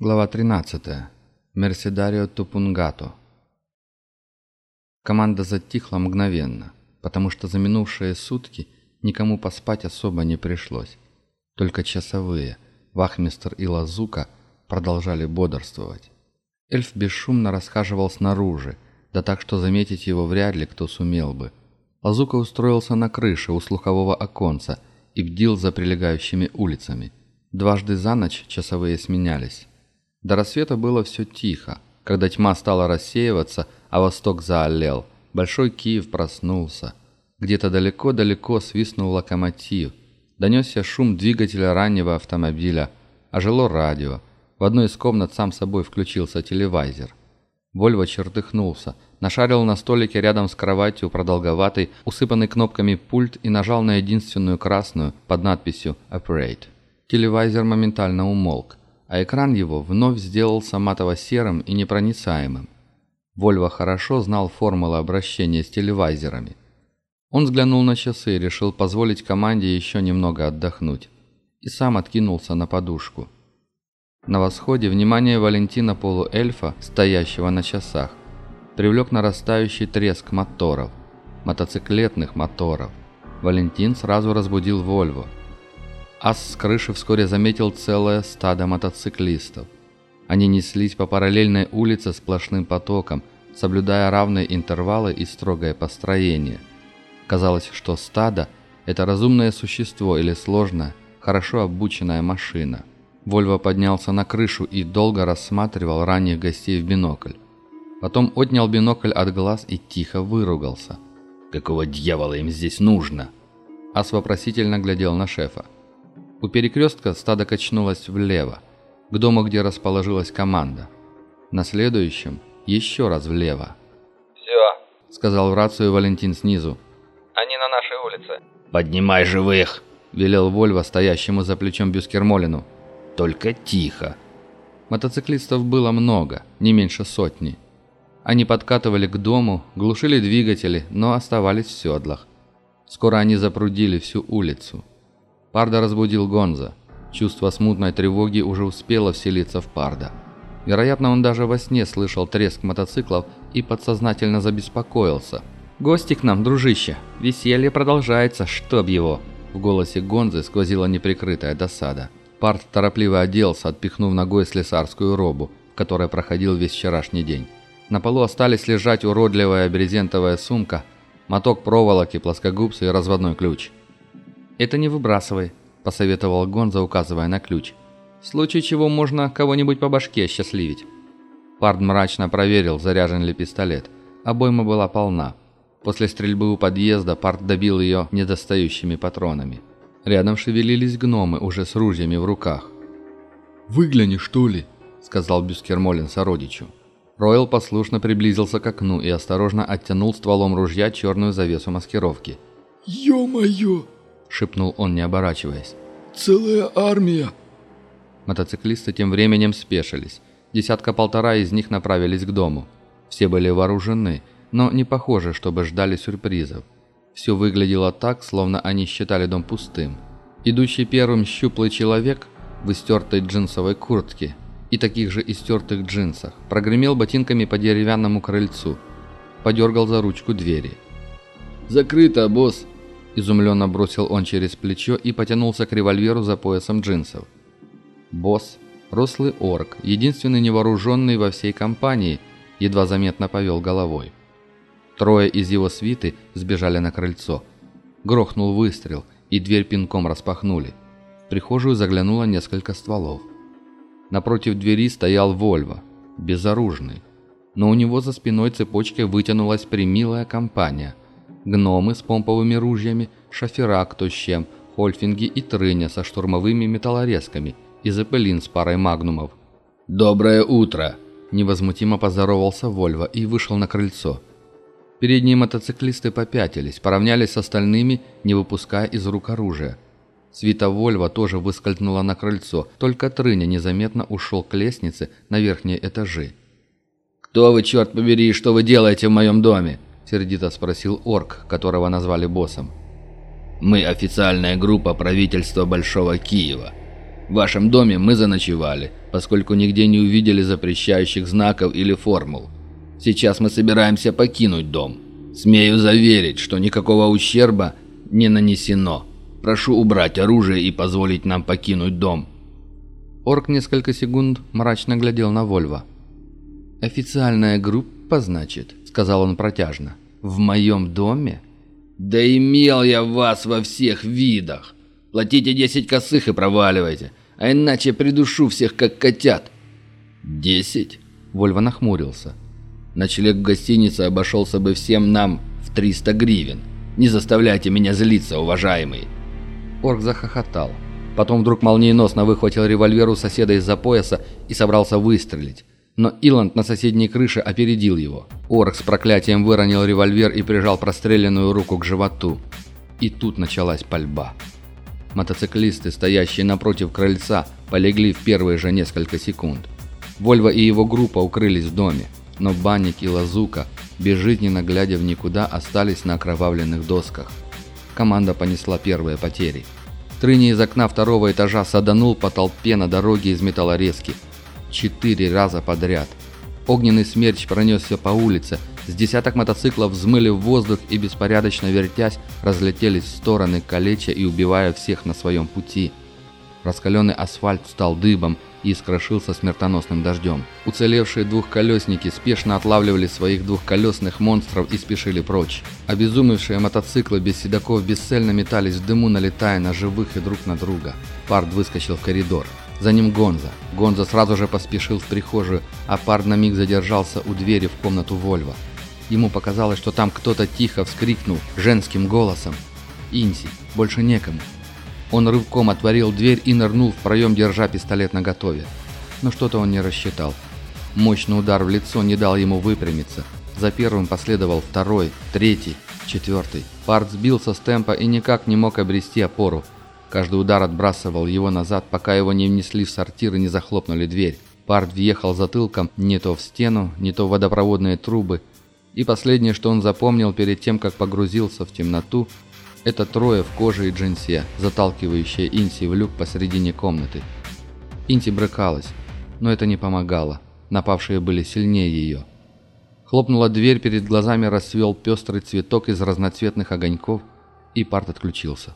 Глава 13. Мерседарио Тупунгато. Команда затихла мгновенно, потому что за минувшие сутки никому поспать особо не пришлось. Только часовые, вахмистр и Лазука, продолжали бодрствовать. Эльф бесшумно расхаживал снаружи, да так, что заметить его вряд ли кто сумел бы. Лазука устроился на крыше у слухового оконца и бдил за прилегающими улицами. Дважды за ночь часовые сменялись. До рассвета было все тихо. Когда тьма стала рассеиваться, а восток заолел, Большой Киев проснулся. Где-то далеко-далеко свистнул локомотив. Донесся шум двигателя раннего автомобиля. Ожило радио. В одной из комнат сам собой включился телевизор. Вольво чертыхнулся, нашарил на столике рядом с кроватью продолговатый, усыпанный кнопками пульт и нажал на единственную красную под надписью «Operate». Телевизор моментально умолк а экран его вновь сделался матово-серым и непроницаемым. Вольво хорошо знал формулы обращения с телевизорами. Он взглянул на часы и решил позволить команде еще немного отдохнуть. И сам откинулся на подушку. На восходе внимание Валентина полуэльфа, стоящего на часах, привлек нарастающий треск моторов, мотоциклетных моторов. Валентин сразу разбудил Вольво – Ас с крыши вскоре заметил целое стадо мотоциклистов. Они неслись по параллельной улице сплошным потоком, соблюдая равные интервалы и строгое построение. Казалось, что стадо – это разумное существо или сложная, хорошо обученная машина. Вольво поднялся на крышу и долго рассматривал ранних гостей в бинокль. Потом отнял бинокль от глаз и тихо выругался. «Какого дьявола им здесь нужно?» Ас вопросительно глядел на шефа. У перекрестка стадо качнулось влево, к дому, где расположилась команда. На следующем еще раз влево. «Все», — сказал в рацию Валентин снизу. «Они на нашей улице». «Поднимай живых!» — велел Вольво, стоящему за плечом Бюскермолину. «Только тихо!» Мотоциклистов было много, не меньше сотни. Они подкатывали к дому, глушили двигатели, но оставались в седлах. Скоро они запрудили всю улицу. Парда разбудил Гонза. Чувство смутной тревоги уже успело вселиться в Парда. Вероятно, он даже во сне слышал треск мотоциклов и подсознательно забеспокоился. «Гости к нам, дружище! Веселье продолжается, чтоб его!» В голосе Гонзы сквозила неприкрытая досада. Пард торопливо оделся, отпихнув ногой слесарскую робу, в которой проходил весь вчерашний день. На полу остались лежать уродливая брезентовая сумка, моток проволоки, плоскогубцы и разводной ключ – «Это не выбрасывай», – посоветовал Гонза, указывая на ключ. «В случае чего можно кого-нибудь по башке счастливить». Пард мрачно проверил, заряжен ли пистолет. Обойма была полна. После стрельбы у подъезда Пард добил ее недостающими патронами. Рядом шевелились гномы, уже с ружьями в руках. «Выгляни, что ли?» – сказал Бюскермолин сородичу. Ройл послушно приблизился к окну и осторожно оттянул стволом ружья черную завесу маскировки. «Ё-моё!» – шепнул он, не оборачиваясь. «Целая армия!» Мотоциклисты тем временем спешились. Десятка-полтора из них направились к дому. Все были вооружены, но не похоже, чтобы ждали сюрпризов. Все выглядело так, словно они считали дом пустым. Идущий первым щуплый человек в истертой джинсовой куртке и таких же истертых джинсах прогремел ботинками по деревянному крыльцу, подергал за ручку двери. «Закрыто, босс!» Изумленно бросил он через плечо и потянулся к револьверу за поясом джинсов. Босс, рослый орк, единственный невооруженный во всей компании, едва заметно повел головой. Трое из его свиты сбежали на крыльцо. Грохнул выстрел, и дверь пинком распахнули. В прихожую заглянуло несколько стволов. Напротив двери стоял Вольво, безоружный. Но у него за спиной цепочкой вытянулась примилая компания – гномы с помповыми ружьями, шофера кто с чем, хольфинги и трыня со штурмовыми металлорезками и зепелин с парой магнумов. «Доброе утро!» – невозмутимо поздоровался Вольво и вышел на крыльцо. Передние мотоциклисты попятились, поравнялись с остальными, не выпуская из рук оружия. Свита Вольва тоже выскользнула на крыльцо, только Трыня незаметно ушел к лестнице на верхние этажи. «Кто вы, черт побери, что вы делаете в моем доме?» Сердито спросил орк, которого назвали боссом. «Мы официальная группа правительства Большого Киева. В вашем доме мы заночевали, поскольку нигде не увидели запрещающих знаков или формул. Сейчас мы собираемся покинуть дом. Смею заверить, что никакого ущерба не нанесено. Прошу убрать оружие и позволить нам покинуть дом». Орк несколько секунд мрачно глядел на Вольва. «Официальная группа, значит?» — сказал он протяжно. «В моем доме?» «Да имел я вас во всех видах! Платите десять косых и проваливайте, а иначе придушу всех как котят!» «Десять?» — Вольва нахмурился. «Ночлег в гостинице обошелся бы всем нам в триста гривен. Не заставляйте меня злиться, уважаемый!» Орк захохотал. Потом вдруг молниеносно выхватил револьвер у соседа из-за пояса и собрался выстрелить. Но Иланд на соседней крыше опередил его. Орк с проклятием выронил револьвер и прижал простреленную руку к животу. И тут началась пальба. Мотоциклисты, стоящие напротив крыльца, полегли в первые же несколько секунд. Вольво и его группа укрылись в доме, но Банник и Лазука, безжизненно глядя в никуда, остались на окровавленных досках. Команда понесла первые потери. Трыни из окна второго этажа саданул по толпе на дороге из металлорезки – Четыре раза подряд. Огненный смерч пронесся по улице, с десяток мотоциклов взмыли в воздух и, беспорядочно вертясь, разлетелись в стороны, калеча и убивая всех на своем пути. Раскаленный асфальт стал дыбом и искрошился смертоносным дождем. Уцелевшие двухколесники спешно отлавливали своих двухколесных монстров и спешили прочь. Обезумевшие мотоциклы без седаков бесцельно метались в дыму, налетая на живых и друг на друга. Парт выскочил в коридор. За ним Гонза. Гонза сразу же поспешил в прихожую, а Пард на миг задержался у двери в комнату Вольва. Ему показалось, что там кто-то тихо вскрикнул женским голосом. «Инси, больше некому». Он рывком отворил дверь и нырнул в проем, держа пистолет наготове. Но что-то он не рассчитал. Мощный удар в лицо не дал ему выпрямиться. За первым последовал второй, третий, четвертый. Парт сбился с темпа и никак не мог обрести опору. Каждый удар отбрасывал его назад, пока его не внесли в сортир и не захлопнули дверь. Парт въехал затылком не то в стену, не то в водопроводные трубы. И последнее, что он запомнил перед тем, как погрузился в темноту, это трое в коже и джинсе, заталкивающие Инси в люк посередине комнаты. Инси брыкалась, но это не помогало. Напавшие были сильнее ее. Хлопнула дверь, перед глазами расцвел пестрый цветок из разноцветных огоньков, и Парт отключился.